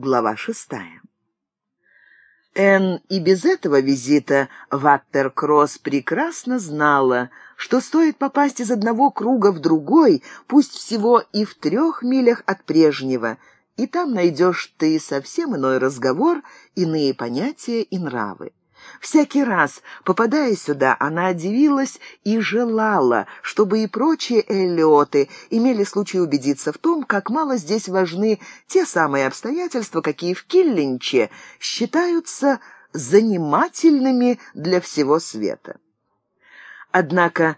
Глава шестая. Энн и без этого визита в Апперкросс прекрасно знала, что стоит попасть из одного круга в другой, пусть всего и в трех милях от прежнего, и там найдешь ты совсем иной разговор, иные понятия и нравы. Всякий раз, попадая сюда, она удивилась и желала, чтобы и прочие Эллиоты имели случай убедиться в том, как мало здесь важны те самые обстоятельства, какие в Киллинче считаются занимательными для всего света. Однако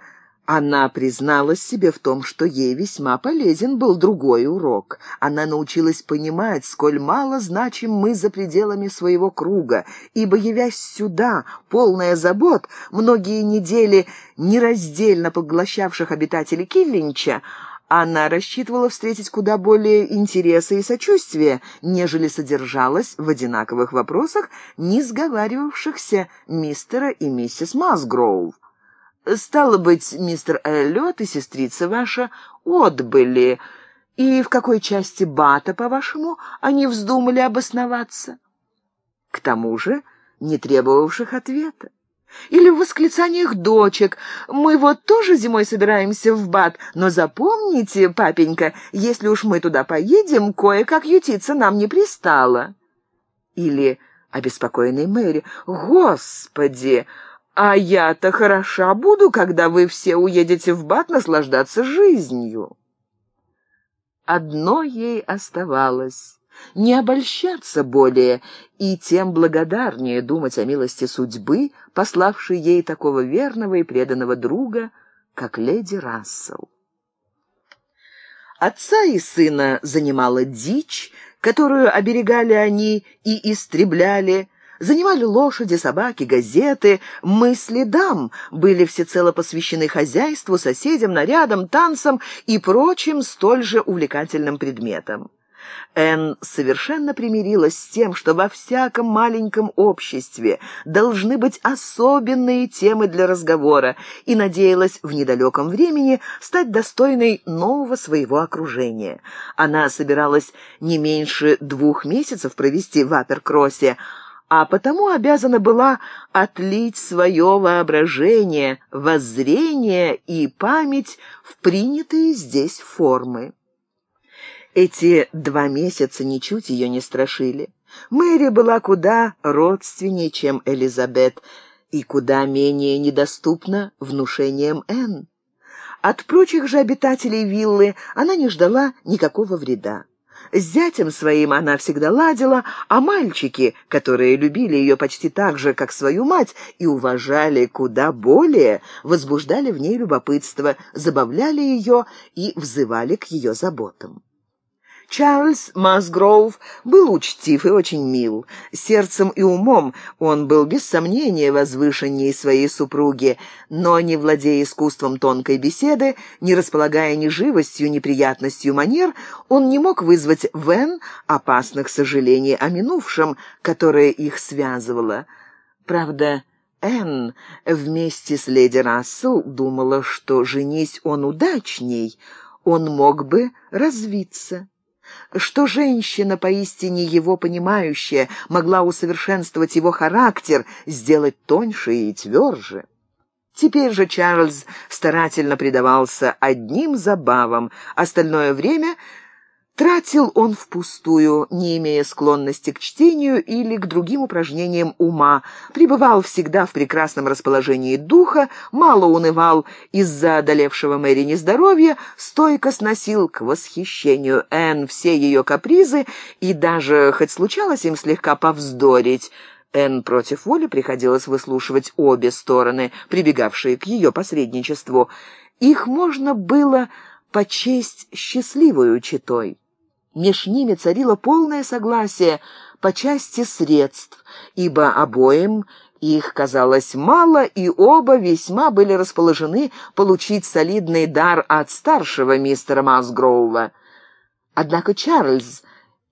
она призналась себе в том, что ей весьма полезен был другой урок. Она научилась понимать, сколь мало значим мы за пределами своего круга, ибо, явясь сюда, полная забот, многие недели нераздельно поглощавших обитателей Киллинча, она рассчитывала встретить куда более интереса и сочувствия, нежели содержалась в одинаковых вопросах, не сговаривавшихся мистера и миссис Масгроув. Стало быть, мистер Эллиот и сестрица ваша отбыли. И в какой части Бата, по-вашему, они вздумали обосноваться? К тому же не требовавших ответа. Или в восклицаниях дочек. Мы вот тоже зимой собираемся в Бат, но запомните, папенька, если уж мы туда поедем, кое-как ютиться нам не пристало. Или обеспокоенный Мэри. Господи, а я-то хороша буду, когда вы все уедете в Бат наслаждаться жизнью. Одно ей оставалось — не обольщаться более и тем благодарнее думать о милости судьбы, пославшей ей такого верного и преданного друга, как леди Рассел. Отца и сына занимала дичь, которую оберегали они и истребляли, Занимали лошади, собаки, газеты. Мысли дам были всецело посвящены хозяйству, соседям, нарядам, танцам и прочим столь же увлекательным предметам. Энн совершенно примирилась с тем, что во всяком маленьком обществе должны быть особенные темы для разговора, и надеялась в недалеком времени стать достойной нового своего окружения. Она собиралась не меньше двух месяцев провести в Аперкроссе, а потому обязана была отлить свое воображение, воззрение и память в принятые здесь формы. Эти два месяца ничуть ее не страшили. Мэри была куда родственнее, чем Элизабет, и куда менее недоступна внушением Энн. От прочих же обитателей виллы она не ждала никакого вреда. С зятем своим она всегда ладила, а мальчики, которые любили ее почти так же, как свою мать, и уважали куда более, возбуждали в ней любопытство, забавляли ее и взывали к ее заботам. Чарльз Масгроув был учтив и очень мил. Сердцем и умом он был без сомнения возвышеннее своей супруги, но не владея искусством тонкой беседы, не располагая ни живостью, ни приятностью манер, он не мог вызвать в Энн опасных сожалений о минувшем, которое их связывало. Правда, Энн вместе с леди Рассел думала, что, женись он удачней, он мог бы развиться что женщина, поистине его понимающая, могла усовершенствовать его характер, сделать тоньше и тверже. Теперь же Чарльз старательно предавался одним забавам, остальное время Тратил он впустую, не имея склонности к чтению или к другим упражнениям ума, пребывал всегда в прекрасном расположении духа, мало унывал из-за одолевшего Мэри нездоровья, стойко сносил к восхищению Энн все ее капризы и даже, хоть случалось им слегка повздорить, Энн против воли приходилось выслушивать обе стороны, прибегавшие к ее посредничеству. Их можно было почесть счастливую читой. Меж ними царило полное согласие по части средств, ибо обоим их казалось мало, и оба весьма были расположены получить солидный дар от старшего мистера Масгроува. Однако Чарльз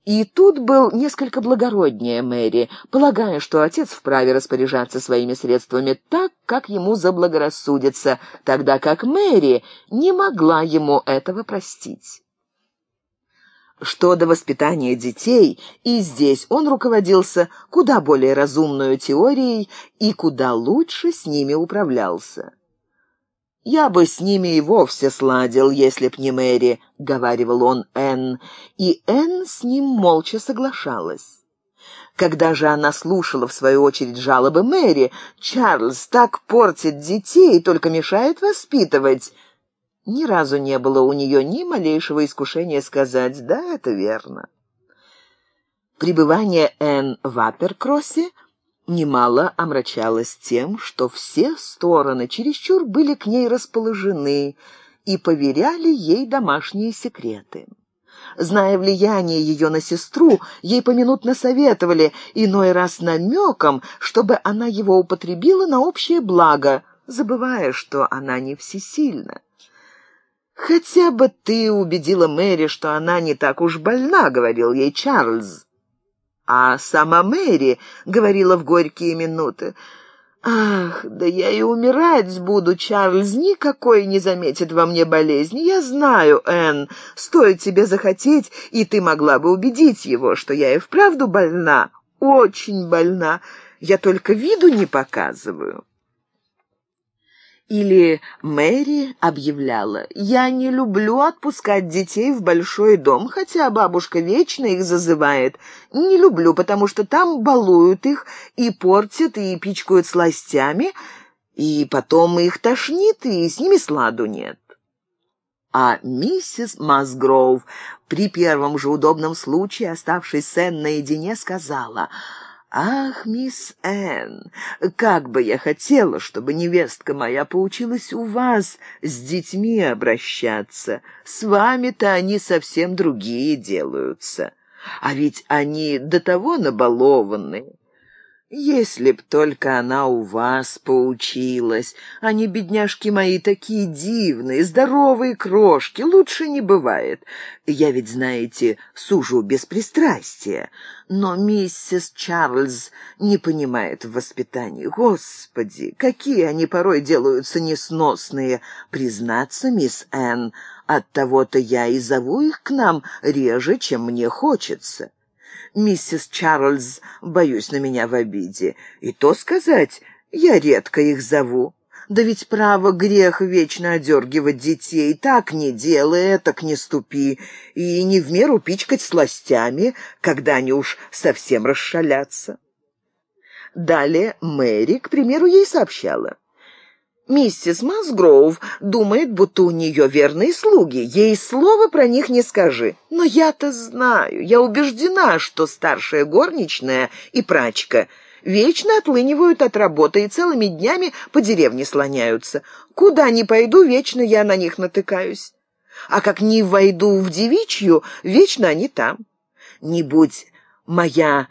и тут был несколько благороднее Мэри, полагая, что отец вправе распоряжаться своими средствами так, как ему заблагорассудится, тогда как Мэри не могла ему этого простить. Что до воспитания детей, и здесь он руководился куда более разумной теорией и куда лучше с ними управлялся. «Я бы с ними и вовсе сладил, если б не Мэри», — говаривал он Энн, и Энн с ним молча соглашалась. Когда же она слушала, в свою очередь, жалобы Мэри, «Чарльз так портит детей, только мешает воспитывать», ни разу не было у нее ни малейшего искушения сказать «да, это верно». Пребывание Энн в Аперкроссе немало омрачалось тем, что все стороны чересчур были к ней расположены и поверяли ей домашние секреты. Зная влияние ее на сестру, ей поминутно советовали, иной раз намеком, чтобы она его употребила на общее благо, забывая, что она не всесильна. «Хотя бы ты убедила Мэри, что она не так уж больна», — говорил ей Чарльз. А сама Мэри говорила в горькие минуты. «Ах, да я и умирать буду, Чарльз, никакой не заметит во мне болезни. Я знаю, Энн, стоит тебе захотеть, и ты могла бы убедить его, что я и вправду больна, очень больна. Я только виду не показываю». Или Мэри объявляла, «Я не люблю отпускать детей в большой дом, хотя бабушка вечно их зазывает. Не люблю, потому что там балуют их и портят, и пичкают сластями, и потом их тошнит, и с ними сладу нет». А миссис Масгроув при первом же удобном случае, оставшись с Энн наедине, сказала — «Ах, мисс Энн, как бы я хотела, чтобы невестка моя поучилась у вас с детьми обращаться. С вами-то они совсем другие делаются. А ведь они до того набалованные. Если б только она у вас поучилась. Они, бедняжки мои, такие дивные, здоровые крошки, лучше не бывает. Я ведь, знаете, сужу без пристрастия. Но миссис Чарльз не понимает в воспитании. Господи, какие они порой делаются несносные. Признаться, мисс Энн, оттого-то я и зову их к нам реже, чем мне хочется миссис Чарльз, боюсь на меня в обиде. И то сказать, я редко их зову. Да ведь право грех вечно одергивать детей. Так не делай, так не ступи. И не в меру пичкать сластями, когда они уж совсем расшалятся. Далее Мэри, к примеру, ей сообщала. Миссис Масгроув думает, будто у нее верные слуги. Ей слова про них не скажи. Но я-то знаю, я убеждена, что старшая горничная и прачка вечно отлынивают от работы и целыми днями по деревне слоняются. Куда ни пойду, вечно я на них натыкаюсь. А как не войду в девичью, вечно они там. Не будь моя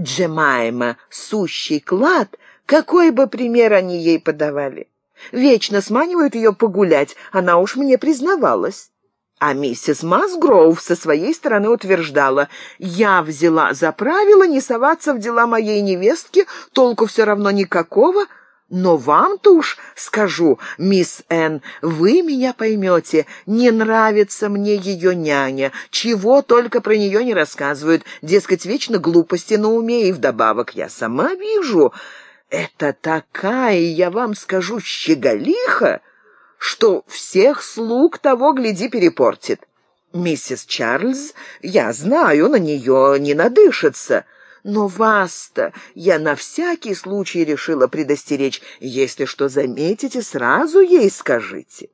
Джемайма сущий клад, какой бы пример они ей подавали. Вечно сманивают ее погулять, она уж мне признавалась. А миссис Масгроув со своей стороны утверждала, «Я взяла за правило не соваться в дела моей невестки, толку все равно никакого, но вам-то уж скажу, мисс Энн, вы меня поймете, не нравится мне ее няня, чего только про нее не рассказывают, дескать, вечно глупости на уме, и вдобавок я сама вижу, это такая, я вам скажу, щеголиха, что всех слуг того, гляди, перепортит. Миссис Чарльз, я знаю, на нее не надышится, но вас-то я на всякий случай решила предостеречь. Если что заметите, сразу ей скажите.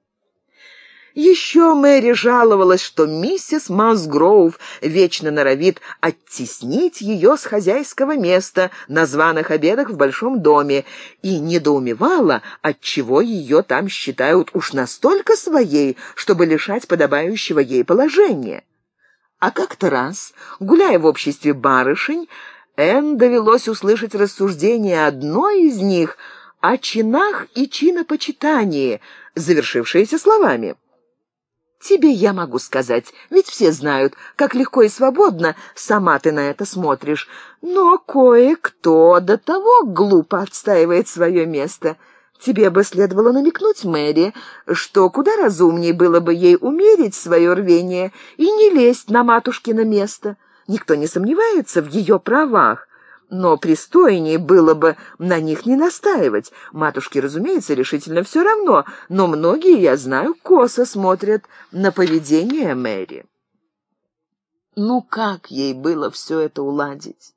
Еще Мэри жаловалась, что миссис Масгроув вечно норовит оттеснить ее с хозяйского места на званых обедах в большом доме и недоумевала, отчего ее там считают уж настолько своей, чтобы лишать подобающего ей положения. А как-то раз, гуляя в обществе барышень, Энн довелось услышать рассуждение одной из них о чинах и чинопочитании, завершившееся словами — Тебе я могу сказать, ведь все знают, как легко и свободно сама ты на это смотришь. Но кое-кто до того глупо отстаивает свое место. Тебе бы следовало намекнуть Мэри, что куда разумнее было бы ей умерить свое рвение и не лезть на матушкино место. Никто не сомневается в ее правах, но пристойнее было бы на них не настаивать. Матушке, разумеется, решительно все равно, но многие, я знаю, косо смотрят на поведение Мэри. Ну как ей было все это уладить?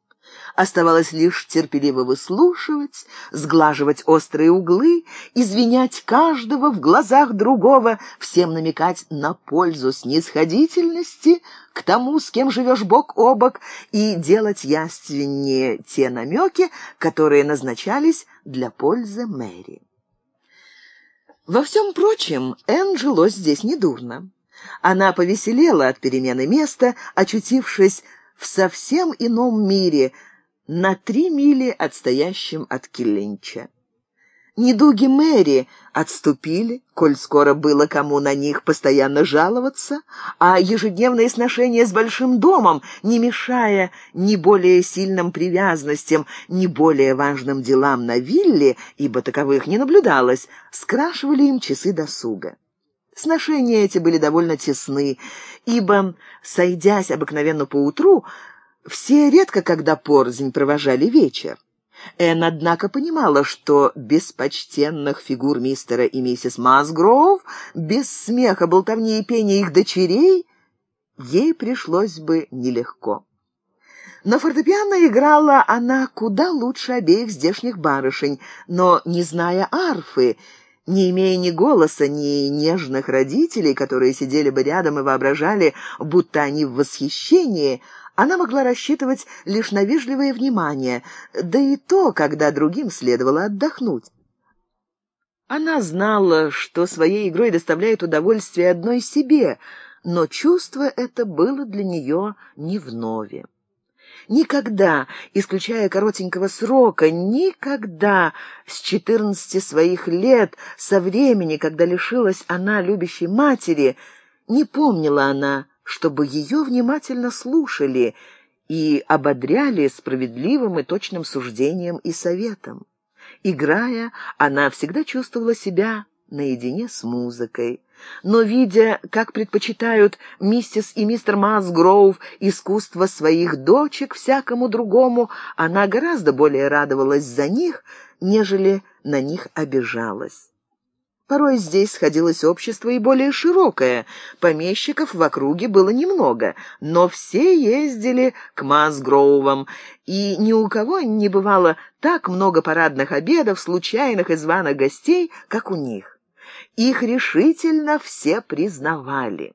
Оставалось лишь терпеливо выслушивать, сглаживать острые углы, извинять каждого в глазах другого, всем намекать на пользу снисходительности к тому, с кем живешь бок о бок, и делать яственнее те намеки, которые назначались для пользы Мэри. Во всем прочем, Энн жилось здесь недурно. Она повеселела от перемены места, очутившись в совсем ином мире, на три мили отстоящем от Киллинча. Недуги Мэри отступили, коль скоро было кому на них постоянно жаловаться, а ежедневные сношения с большим домом, не мешая ни более сильным привязанностям, ни более важным делам на вилле, ибо таковых не наблюдалось, скрашивали им часы досуга. Сношения эти были довольно тесны, ибо, сойдясь обыкновенно поутру, все редко когда порзнь провожали вечер. Энн, однако, понимала, что без почтенных фигур мистера и миссис Масгроув, без смеха, болтовни и пения их дочерей, ей пришлось бы нелегко. На фортепиано играла она куда лучше обеих здешних барышень, но, не зная арфы, не имея ни голоса, ни нежных родителей, которые сидели бы рядом и воображали, будто они в восхищении, она могла рассчитывать лишь на вежливое внимание, да и то, когда другим следовало отдохнуть. Она знала, что своей игрой доставляет удовольствие одной себе, но чувство это было для нее не вновь. Никогда, исключая коротенького срока, никогда с четырнадцати своих лет, со времени, когда лишилась она любящей матери, не помнила она, чтобы ее внимательно слушали и ободряли справедливым и точным суждением и советом. Играя, она всегда чувствовала себя наедине с музыкой. Но, видя, как предпочитают миссис и мистер Масгроув искусство своих дочек всякому другому, она гораздо более радовалась за них, нежели на них обижалась. Порой здесь сходилось общество и более широкое. Помещиков в округе было немного, но все ездили к Масгроувам, и ни у кого не бывало так много парадных обедов, случайных и званых гостей, как у них. Их решительно все признавали.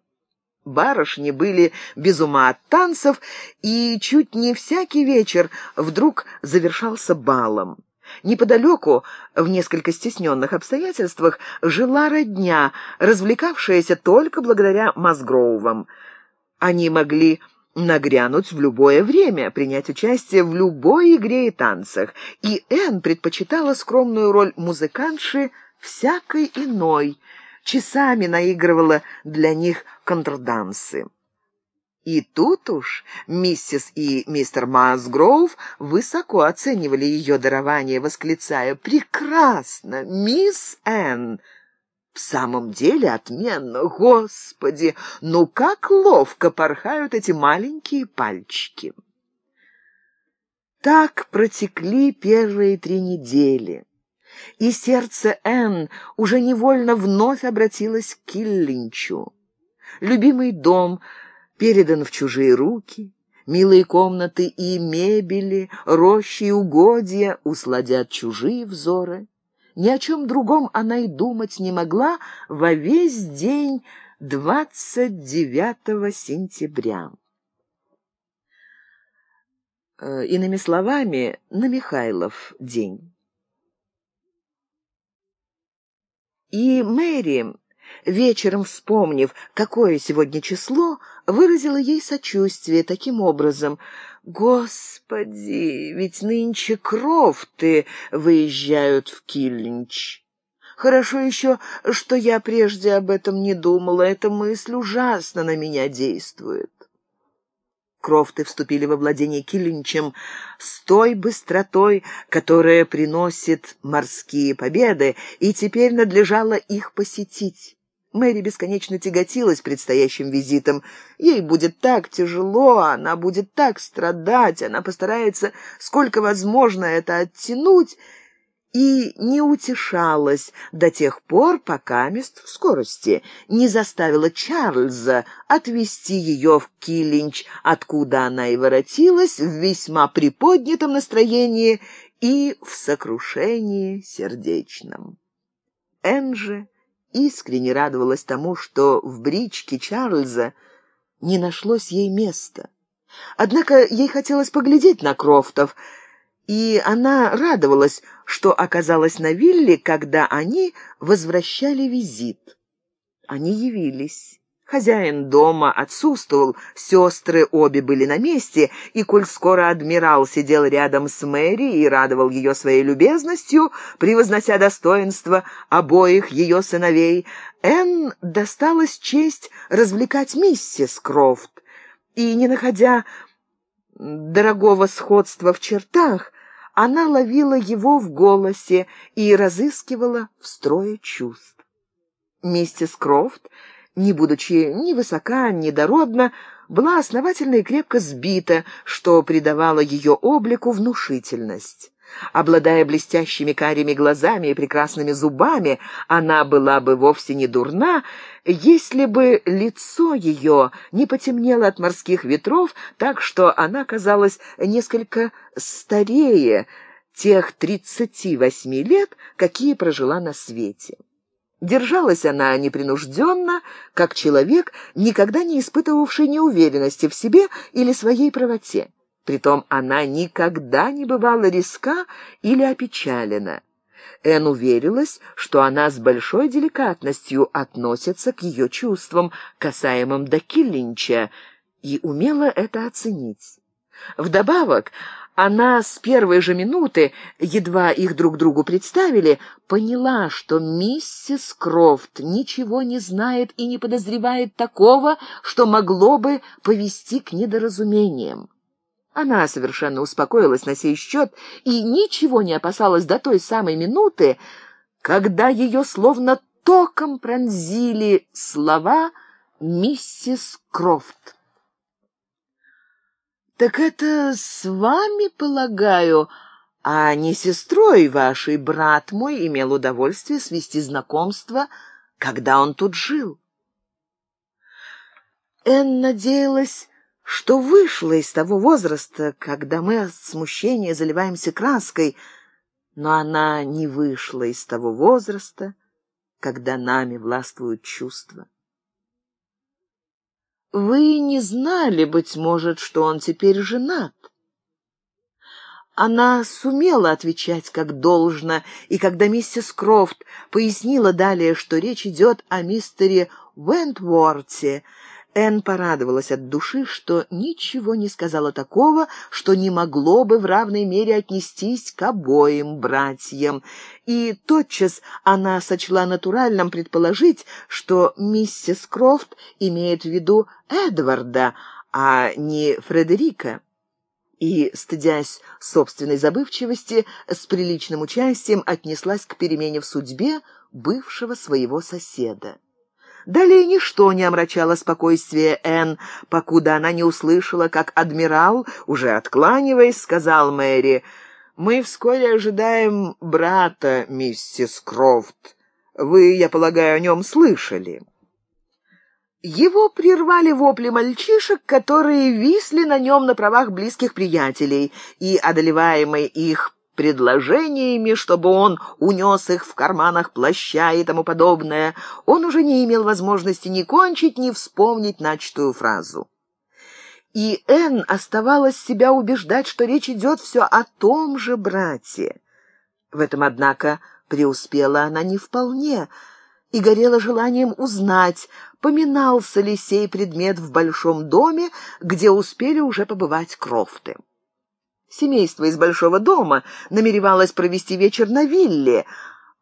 Барышни были без ума от танцев, и чуть не всякий вечер вдруг завершался балом. Неподалеку, в несколько стесненных обстоятельствах, жила родня, развлекавшаяся только благодаря Мазгроувам. Они могли нагрянуть в любое время, принять участие в любой игре и танцах, и Энн предпочитала скромную роль музыкантши всякой иной, часами наигрывала для них контрдансы. И тут уж миссис и мистер Масгроув высоко оценивали ее дарование, восклицая «Прекрасно, мисс Энн!» В самом деле отменно, господи, ну как ловко порхают эти маленькие пальчики. Так протекли первые три недели, и сердце Энн уже невольно вновь обратилось к Киллинчу. Любимый дом — передан в чужие руки, милые комнаты и мебели, рощи и угодья усладят чужие взоры. Ни о чем другом она и думать не могла во весь день 29 сентября. Э, иными словами, на Михайлов день. И Мэри вечером вспомнив, какое сегодня число, выразила ей сочувствие таким образом. «Господи, ведь нынче крофты выезжают в Киллинч. Хорошо еще, что я прежде об этом не думала, эта мысль ужасно на меня действует». Крофты вступили во владение Киллинчем с той быстротой, которая приносит морские победы, и теперь надлежало их посетить. Мэри бесконечно тяготилась предстоящим визитом. Ей будет так тяжело, она будет так страдать, она постарается, сколько возможно, это оттянуть, и не утешалась до тех пор, пока мест в скорости не заставила Чарльза отвезти ее в Киллинч, откуда она и воротилась в весьма приподнятом настроении и в сокрушении сердечном. Энджи искренне радовалась тому, что в бричке Чарльза не нашлось ей места. Однако ей хотелось поглядеть на Крофтов — и она радовалась, что оказалась на вилле, когда они возвращали визит. Они явились. Хозяин дома отсутствовал, сестры обе были на месте, и коль скоро адмирал сидел рядом с Мэри и радовал ее своей любезностью, превознося достоинство обоих ее сыновей, Энн досталась честь развлекать миссис Крофт, и, не находя дорогого сходства в чертах, она ловила его в голосе и разыскивала в строе чувств. Миссис Крофт, не будучи ни высока, ни дородна, была основательно и крепко сбита, что придавало ее облику внушительность. Обладая блестящими карими глазами и прекрасными зубами, она была бы вовсе не дурна, если бы лицо ее не потемнело от морских ветров, так что она казалась несколько старее тех тридцати восьми лет, какие прожила на свете. Держалась она непринужденно, как человек, никогда не испытывавший неуверенности в себе или своей правоте. Притом она никогда не бывала риска или опечалена. Эн уверилась, что она с большой деликатностью относится к ее чувствам, касаемым до Киллинча, и умела это оценить. Вдобавок, она с первой же минуты, едва их друг другу представили, поняла, что миссис Крофт ничего не знает и не подозревает такого, что могло бы повести к недоразумениям. Она совершенно успокоилась на сей счет и ничего не опасалась до той самой минуты, когда ее словно током пронзили слова миссис Крофт. «Так это с вами, полагаю, а не сестрой вашей брат мой имел удовольствие свести знакомство, когда он тут жил?» Энн надеялась что вышла из того возраста, когда мы от смущения заливаемся краской, но она не вышла из того возраста, когда нами властвуют чувства. Вы не знали, быть может, что он теперь женат? Она сумела отвечать как должно, и когда миссис Крофт пояснила далее, что речь идет о мистере Уэнтворте, Энн порадовалась от души, что ничего не сказала такого, что не могло бы в равной мере отнестись к обоим братьям. И тотчас она сочла натуральным предположить, что миссис Крофт имеет в виду Эдварда, а не Фредерика. И, стыдясь собственной забывчивости, с приличным участием отнеслась к перемене в судьбе бывшего своего соседа. Далее ничто не омрачало спокойствие Энн, покуда она не услышала, как адмирал, уже откланиваясь, сказал Мэри, «Мы вскоре ожидаем брата, миссис Крофт. Вы, я полагаю, о нем слышали». Его прервали вопли мальчишек, которые висли на нем на правах близких приятелей, и, одолеваемый их предложениями, чтобы он унес их в карманах плаща и тому подобное, он уже не имел возможности ни кончить, ни вспомнить начатую фразу. И Энн оставалась себя убеждать, что речь идет все о том же брате. В этом, однако, преуспела она не вполне и горела желанием узнать, поминался ли сей предмет в большом доме, где успели уже побывать Крофты. Семейство из большого дома намеревалось провести вечер на вилле,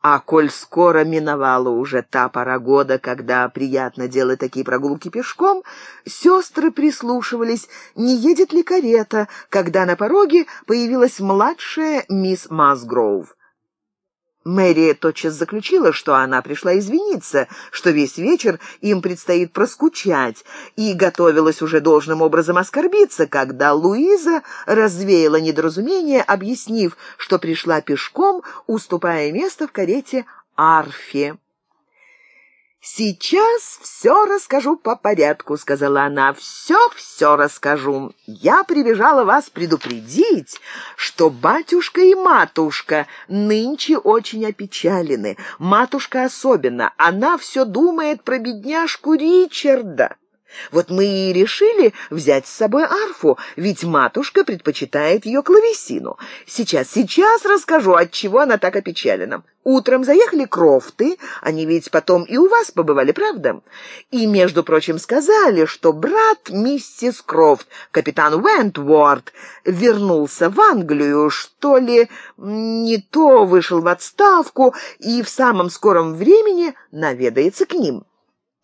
А коль скоро миновала уже та пора года, когда приятно делать такие прогулки пешком, сестры прислушивались, не едет ли карета, когда на пороге появилась младшая мисс Масгроув. Мэри тотчас заключила, что она пришла извиниться, что весь вечер им предстоит проскучать, и готовилась уже должным образом оскорбиться, когда Луиза развеяла недоразумение, объяснив, что пришла пешком, уступая место в карете Арфе. «Сейчас все расскажу по порядку», — сказала она. «Все-все расскажу. Я прибежала вас предупредить, что батюшка и матушка нынче очень опечалены. Матушка особенно. Она все думает про бедняжку Ричарда». Вот мы и решили взять с собой арфу, ведь матушка предпочитает ее клавесину. Сейчас, сейчас расскажу, от чего она так опечалена. Утром заехали Крофты, они ведь потом и у вас побывали, правда? И, между прочим, сказали, что брат миссис Крофт, капитан Уэнтворд, вернулся в Англию, что ли, не то вышел в отставку и в самом скором времени наведается к ним.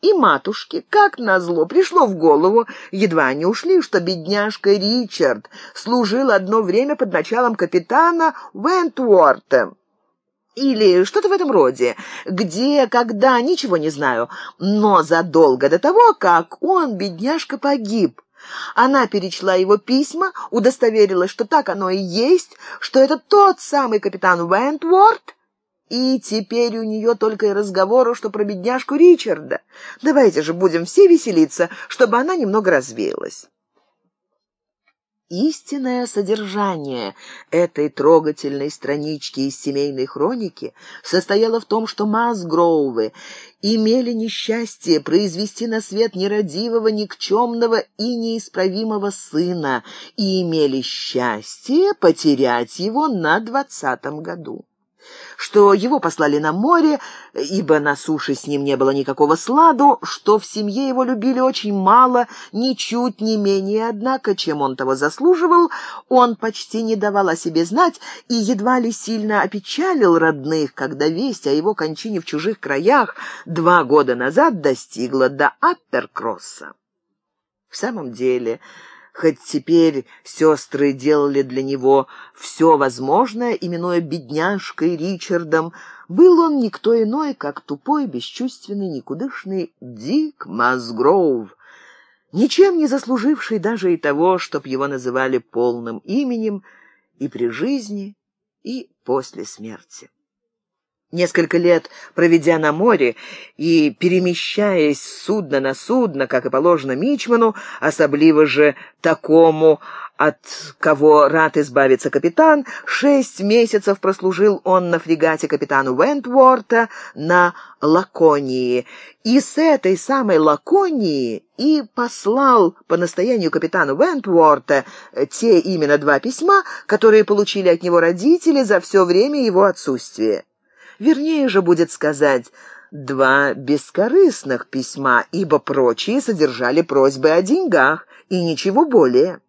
И матушке, как назло, пришло в голову, едва они ушли, что бедняжка Ричард служил одно время под началом капитана Вентворта. Или что-то в этом роде. Где, когда, ничего не знаю. Но задолго до того, как он, бедняжка, погиб. Она перечла его письма, удостоверилась, что так оно и есть, что это тот самый капитан Вентворт, и теперь у нее только и разговору, что про бедняжку Ричарда. Давайте же будем все веселиться, чтобы она немного развеялась. Истинное содержание этой трогательной странички из семейной хроники состояло в том, что Масгроувы имели несчастье произвести на свет нерадивого, никчемного и неисправимого сына и имели счастье потерять его на двадцатом году что его послали на море, ибо на суше с ним не было никакого сладу, что в семье его любили очень мало, ничуть не менее, однако, чем он того заслуживал, он почти не давал о себе знать и едва ли сильно опечалил родных, когда весть о его кончине в чужих краях два года назад достигла до Апперкросса. В самом деле... Хоть теперь сестры делали для него все возможное, именуя бедняжкой Ричардом, был он никто иной, как тупой, бесчувственный, никудышный Дик Масгроув, ничем не заслуживший даже и того, чтоб его называли полным именем и при жизни, и после смерти. Несколько лет проведя на море и перемещаясь с судна на судно, как и положено мичману, особливо же такому, от кого рад избавиться капитан, шесть месяцев прослужил он на фрегате капитану Вентворта на Лаконии, и с этой самой Лаконии и послал по настоянию капитану Вентворта те именно два письма, которые получили от него родители за все время его отсутствия. Вернее же будет сказать два бескорыстных письма, ибо прочие содержали просьбы о деньгах и ничего более.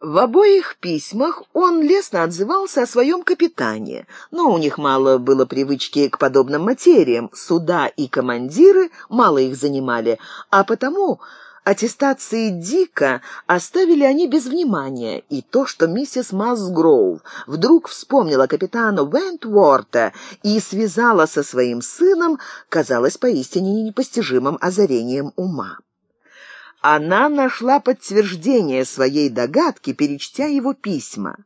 В обоих письмах он лестно отзывался о своем капитане, но у них мало было привычки к подобным материям, суда и командиры мало их занимали, а потому Аттестации Дика оставили они без внимания, и то, что миссис Масгроув вдруг вспомнила капитана Вентворта и связала со своим сыном, казалось поистине непостижимым озарением ума. Она нашла подтверждение своей догадки, перечтя его письма.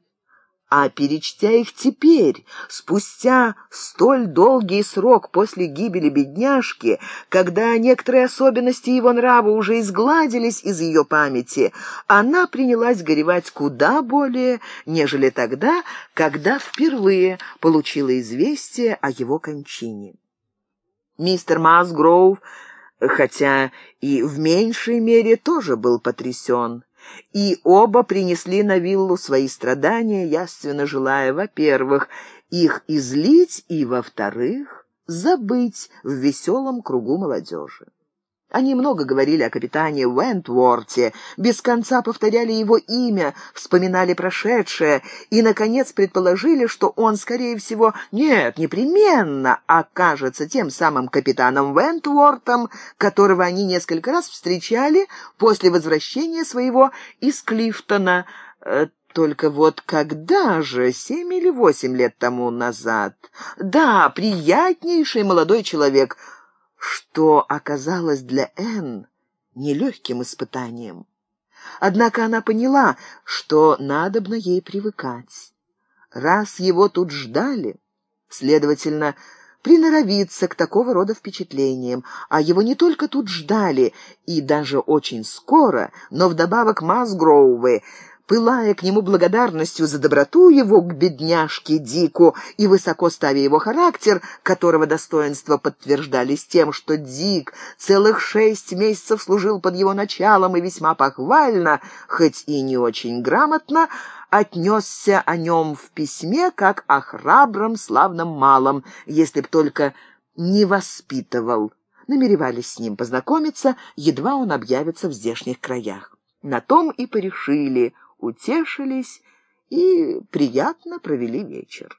А перечтя их теперь, спустя столь долгий срок после гибели бедняжки, когда некоторые особенности его нрава уже изгладились из ее памяти, она принялась горевать куда более, нежели тогда, когда впервые получила известие о его кончине. Мистер Масгроув, хотя и в меньшей мере, тоже был потрясен и оба принесли на виллу свои страдания, яственно желая, во-первых, их излить и, во-вторых, забыть в веселом кругу молодежи. Они много говорили о капитане Уэнтворте, без конца повторяли его имя, вспоминали прошедшее и, наконец, предположили, что он, скорее всего, нет, непременно окажется тем самым капитаном Уэнтвортом, которого они несколько раз встречали после возвращения своего из Клифтона. Э, только вот когда же, семь или восемь лет тому назад? Да, приятнейший молодой человек — что оказалось для Энн нелегким испытанием. Однако она поняла, что надобно ей привыкать. Раз его тут ждали, следовательно, приноровиться к такого рода впечатлениям, а его не только тут ждали, и даже очень скоро, но вдобавок Масгроувы пылая к нему благодарностью за доброту его к бедняжке Дику и высоко ставя его характер, которого достоинства подтверждались тем, что Дик целых шесть месяцев служил под его началом и весьма похвально, хоть и не очень грамотно, отнесся о нем в письме как о храбром славном малом, если б только не воспитывал. Намеревались с ним познакомиться, едва он объявится в здешних краях. На том и порешили — утешились и приятно провели вечер.